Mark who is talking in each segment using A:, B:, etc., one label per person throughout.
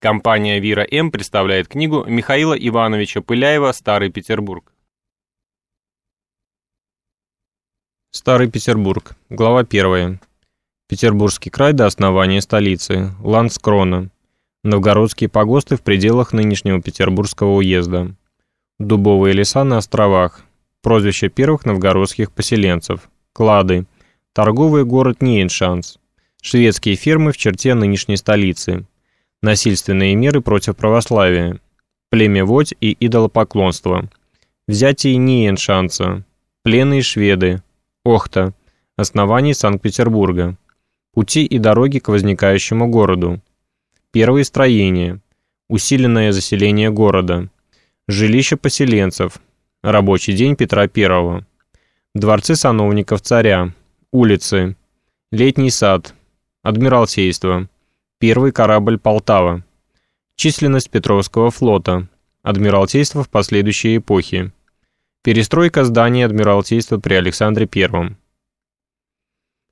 A: Компания «Вира М» представляет книгу Михаила Ивановича Пыляева «Старый Петербург».
B: Старый Петербург. Глава 1. Петербургский край до основания столицы. Ландскрона. Новгородские погосты в пределах нынешнего Петербургского уезда. Дубовые леса на островах. Прозвище первых новгородских поселенцев. Клады. Торговый город Нейншанс. Шведские фермы в черте нынешней столицы насильственные меры против православия, племя Водь и идолопоклонство, взятие Ниеншанца, пленные шведы, Охта, основание Санкт-Петербурга, пути и дороги к возникающему городу, первые строения, усиленное заселение города, жилище поселенцев, рабочий день Петра I, дворцы сановников царя, улицы, летний сад, адмиралтейство, Первый корабль «Полтава». Численность Петровского флота. Адмиралтейство в последующие эпохи. Перестройка зданий Адмиралтейства при Александре I.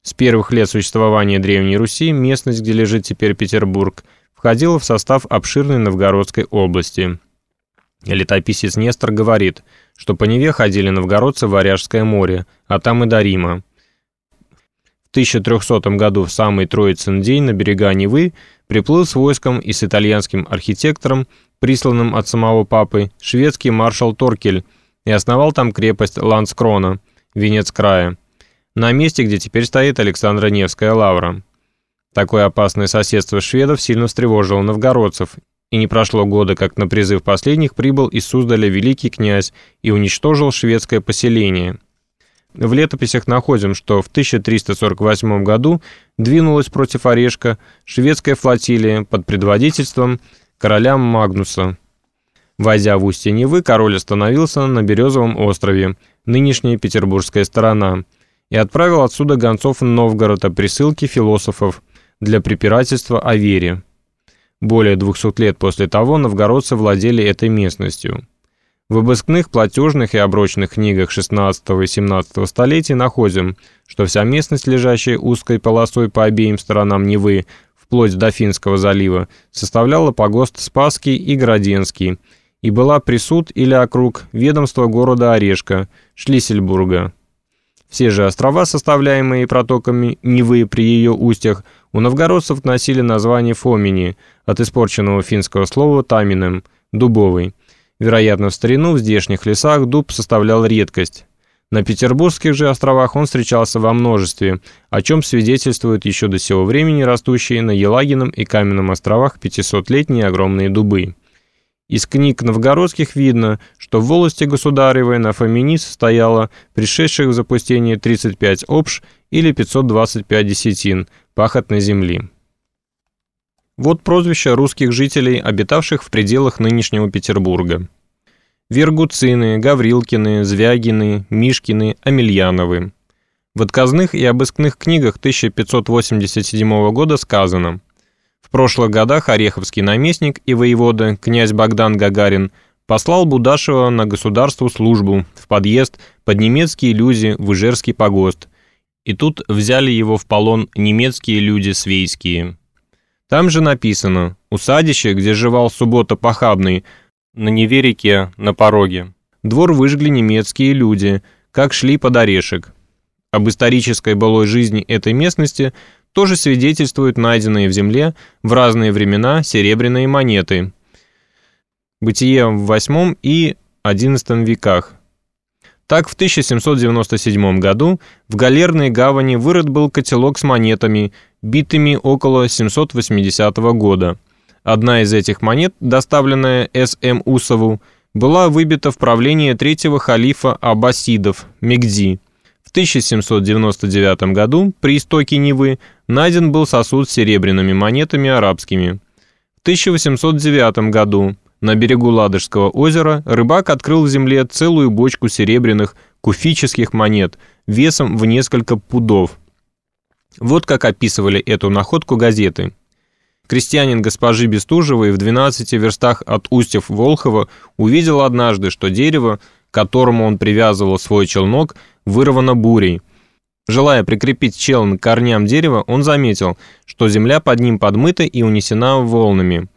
B: С первых лет существования Древней Руси местность, где лежит теперь Петербург, входила в состав обширной Новгородской области. Летописец Нестор говорит, что по Неве ходили новгородцы в Варяжское море, а там и до Рима. 1300 году в самый Троицын день на берега Невы приплыл с войском и с итальянским архитектором, присланным от самого папы, шведский маршал Торкель и основал там крепость Ланскрона, венец края, на месте, где теперь стоит Александра Невская лавра. Такое опасное соседство шведов сильно встревожило новгородцев, и не прошло года, как на призыв последних прибыл из Суздаля великий князь и уничтожил шведское поселение – в летописях находим, что в 1348 году двинулась против Орешка шведская флотилия под предводительством короля Магнуса. Войдя в устье Невы, король остановился на Березовом острове, нынешняя петербургская сторона, и отправил отсюда гонцов в Новгород о присылке философов для препирательства о вере. Более 200 лет после того новгородцы владели этой местностью. В обыскных, платежных и оброчных книгах XVI и XVII столетий находим, что вся местность, лежащая узкой полосой по обеим сторонам Невы, вплоть до Финского залива, составляла погост Спасский и Граденский, и была присуд или округ ведомства города Орешка, Шлиссельбурга. Все же острова, составляемые протоками Невы при ее устьях, у новгородцев носили название Фомини, от испорченного финского слова «таминым» – «дубовый», Вероятно, в старину в здешних лесах дуб составлял редкость. На Петербургских же островах он встречался во множестве, о чем свидетельствуют еще до сего времени растущие на Елагином и Каменном островах 500-летние огромные дубы. Из книг новгородских видно, что в волости государевой на Фомини состояло пришедших в запустение 35 обш или 525 десятин пахотной земли. Вот прозвища русских жителей, обитавших в пределах нынешнего Петербурга. Вергуцины, Гаврилкины, Звягины, Мишкины, Амельяновы. В отказных и обыскных книгах 1587 года сказано «В прошлых годах Ореховский наместник и воевода, князь Богдан Гагарин, послал Будашева на государству службу в подъезд под немецкие люди в Ижерский погост, и тут взяли его в полон немецкие люди свейские». Там же написано «Усадище, где жевал суббота похабный, на Неверике, на пороге. Двор выжгли немецкие люди, как шли под орешек». Об исторической былой жизни этой местности тоже свидетельствуют найденные в земле в разные времена серебряные монеты. Бытие в VIII и XI веках. Так, в 1797 году в галерной гавани вырыт был котелок с монетами – битыми около 780 года. Одна из этих монет, доставленная С.М. Усову, была выбита в правление третьего халифа Аббасидов, Мегди. В 1799 году при истоке Невы найден был сосуд с серебряными монетами арабскими. В 1809 году на берегу Ладожского озера рыбак открыл в земле целую бочку серебряных куфических монет весом в несколько пудов – вот как описывали эту находку газеты. Крестьянин госпожи Бестужевой в 12 верстах от устьев Волхова увидел однажды, что дерево, к которому он привязывал свой челнок, вырвано бурей. Желая прикрепить челн к корням дерева, он заметил, что земля под ним подмыта и унесена волнами.